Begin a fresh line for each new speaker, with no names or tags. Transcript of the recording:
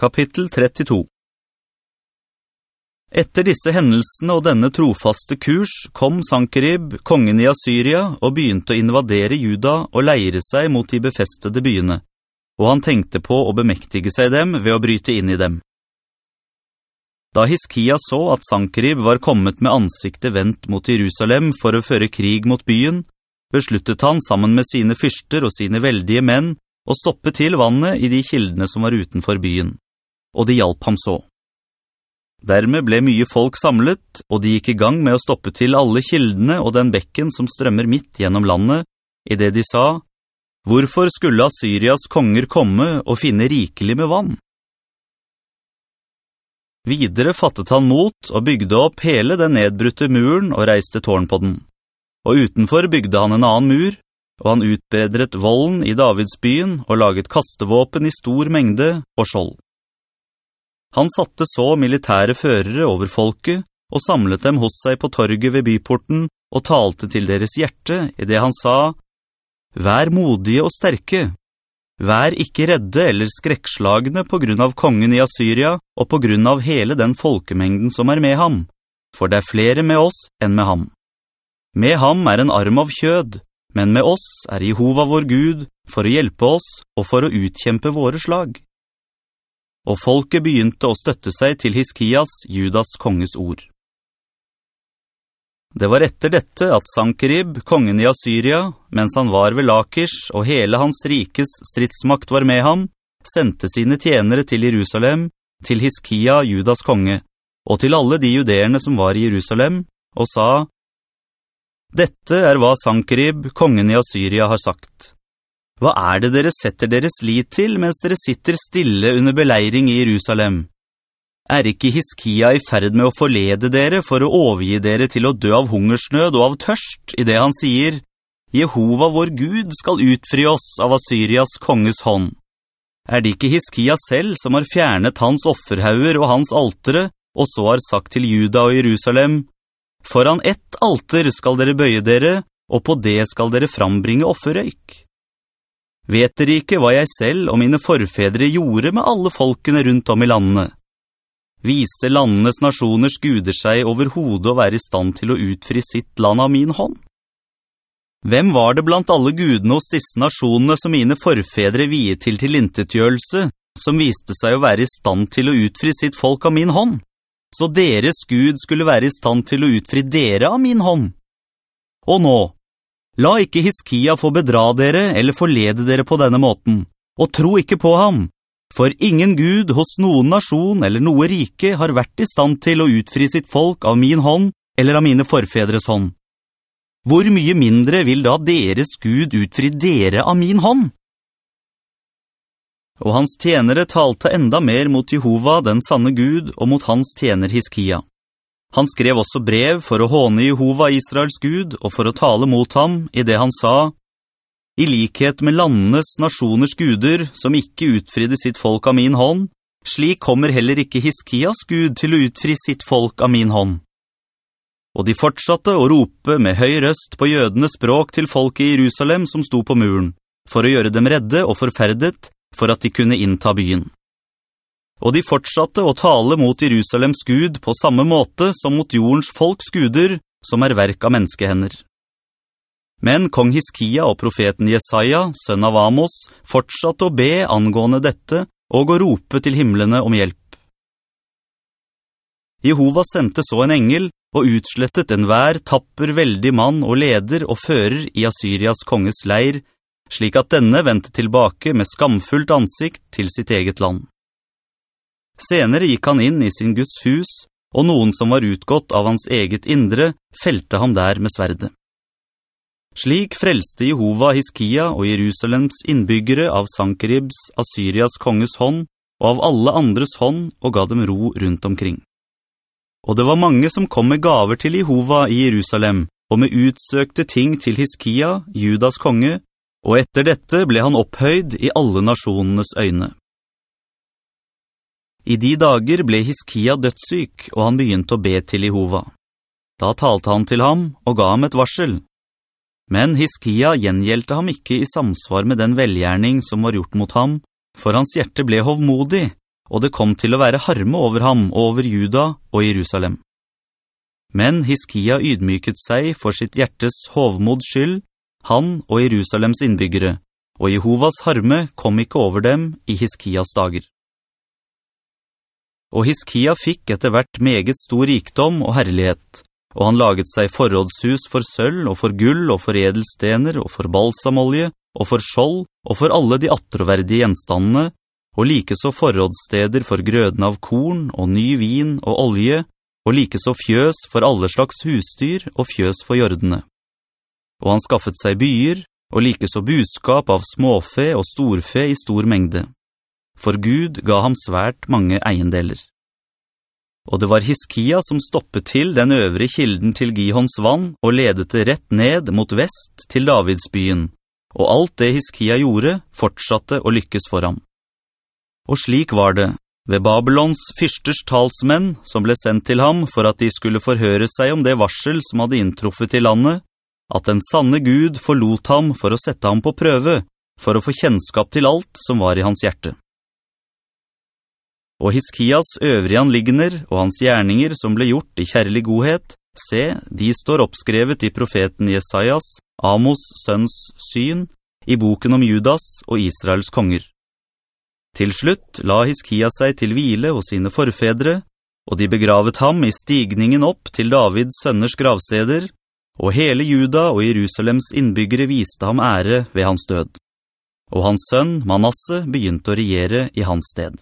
Kapittel 32 Etter disse hendelsene og denne trofaste kurs kom Sankerib, kongen i Assyria, og begynte å invadere Juda og leire seg mot de befestede byene, og han tenkte på å bemektige seg dem ved å bryte inn i dem. Da Hiskia så at Sankerib var kommet med ansiktet vendt mot Jerusalem for å føre krig mot byen, besluttet han sammen med sine fyrster og sine veldige menn å stoppe til vannet i de kildene som var utenfor byen og de hjalp ham så. Dermed ble mye folk samlet, og de gikk i gang med å stoppe til alle kildene og den bekken som strømmer midt gjennom landet, i det de sa, «Hvorfor skulle Assyrias konger komme og finne rikelig med vann?» Videre fattet han mot og bygde opp hele den nedbrutte muren og reiste tårn på den. Og utenfor bygde han en annen mur, og han utbedret volden i Davidsbyen og laget kastevåpen i stor mengde og skjold. Han satte så militære førere over folket, og samlet dem hos seg på torget ved byporten, og talte til deres hjerte i det han sa, «Vær modige og sterke. Vær ikke redde eller skrekkslagende på grunn av kongen i Assyria, og på grunn av hele den folkemengden som er med ham, for det er flere med oss enn med ham. Med ham er en arm av kjød, men med oss er Jehova vår Gud, for å hjelpe oss og for å utkjempe våre slag.» Og folket begynte å støtte seg til Hiskias, Judas konges ord. Det var etter dette at Sankerib, kongen i Assyria, mens han var ved Lakers og hele hans rikes stridsmakt var med ham, sendte sine tjenere til Jerusalem, til Hiskia, Judas konge, og til alle de judeerne som var i Jerusalem, og sa, «Dette er hva Sankerib, kongen i Assyria, har sagt. Hva er det dere setter deres lit til mens dere sitter stille under beleiring i Jerusalem? Er ikke Hiskia i ferd med å forlede dere for å overgi dere til å dø av hungersnød og av tørst, i det han sier, «Jehova vår Gud skal utfri oss av Assyrias konges hånd». Er det ikke Hiskia selv som har fjernet hans offerhauer og hans altere, og så har sagt til Juda og Jerusalem, «Foran ett alter skal dere bøye dere, og på det skal dere frambringe offerrøyk». Vet dere ikke hva jeg selv og mine forfedre gjorde med alle folkene rundt om i landene? Viste landenes nasjoners guder seg over hodet å være i stand til å utfri sitt land av min hånd? Hvem var det blant alle gudene hos disse nasjonene som mine forfedre viet til til intettgjørelse, som viste seg å være i stand til å utfri sitt folk av min hånd? Så deres Gud skulle være i stand til å utfri dere av min hånd? Og nå, La ikke Hiskia få bedra dere eller forlede dere på denne måten, og tro ikke på ham, for ingen Gud hos noen nasjon eller noe rike har vært i stand til å utfri sitt folk av min hånd eller av mine forfedres hånd. Hvor mye mindre vil da deres Gud utfri dere av min hånd? Og hans tjenere talte enda mer mot Jehova, den sanne Gud, og mot hans tjener Hiskia. Han skrev også brev for å håne Jehova Israels Gud og for å tale mot ham i det han sa, «I likhet med landenes nasjoners guder som ikke utfridde sitt folk av min hånd, slik kommer heller ikke Hiskias Gud til å utfri sitt folk av min hånd.» Og de fortsatte å rope med høy røst på jødenes språk til folket i Jerusalem som sto på muren, for å gjøre dem redde og forferdet, for at de kunne innta byen og de fortsatte å tale mot Jerusalems Gud på samme måte som mot jordens folks guder, som er verk av menneskehender. Men kong Hiskia og profeten Jesaja, sønn av Amos, fortsatte å be angående dette og å rope til himmelene om hjelp. Jehova sendte så en engel og utslettet en vær tapper veldig mann og leder og fører i Assyrias konges leir, slik at denne ventet tilbake med skamfullt ansikt til sitt eget land. Senere gikk han inn i sin Guds hus, og noen som var utgått av hans eget indre, felte ham der med sverde. Slik frelste Jehova Hiskia og Jerusalems innbyggere av Sankeribs, Assyrias konges hånd, og av alle andres hånd, og ga dem ro rundt omkring. Og det var mange som kom med gaver til Jehova i Jerusalem, og med utsøkte ting til Hiskia, Judas konge, og etter dette ble han opphøyd i alle nasjonenes øyne. I de dager ble Hiskia dødssyk, og han begynte å be til Jehova. Da talte han til ham og ga ham et varsel. Men Hiskia gjengjelte ham ikke i samsvar med den velgjerning som var gjort mot ham, for hans hjerte ble hovmodig, og det kom til å være harme over ham og over Juda og Jerusalem. Men Hiskia ydmyket seg for sitt hjertes hovmods skyld, han og Jerusalems innbyggere, og Jehovas harme kom ikke over dem i Hiskias dager. Og Hiskia fikk etter hvert meget stor rikdom og herlighet, og han laget seg forrådshus for sølv og for gull og for edelstener og for balsamolje og for skjold og for alle de atroverdige gjenstandene, og like så forrådsteder for grøden av korn og ny vin og olje, og like så fjøs for alle slags husdyr og fjøs for jordene. Og han skaffet seg byer, og like så buskap av småfe og storfe i stor mengde. For Gud ga ham svært mange eiendeler. Og det var Hiskia som stoppet til den øvre kilden til Gihons vann og ledet det rett ned mot vest til Davidsbyen, og alt det Hiskia gjorde fortsatte å lykkes for ham. Og slik var det, ved Babylons fyrsters talsmenn som ble sendt til ham for at de skulle forhøre seg om det varsel som hadde inntruffet i landet, at den sanne Gud forlot ham for å sette ham på prøve, for å få kjennskap til alt som var i hans hjerte. Og Hiskias øvrige anliggender og hans gjerninger som ble gjort i kjærlig godhet, se, de står oppskrevet i profeten Jesajas, Amos sønns syn, i boken om Judas og Israels konger. Til slutt la Hiskia seg til hvile hos sine forfedre, og de begravet ham i stigningen opp til Davids sønners gravsteder, og hele Juda og Jerusalems innbyggere viste ham ære ved hans død. Og hans sønn, Manasse, begynte å regjere i hans sted.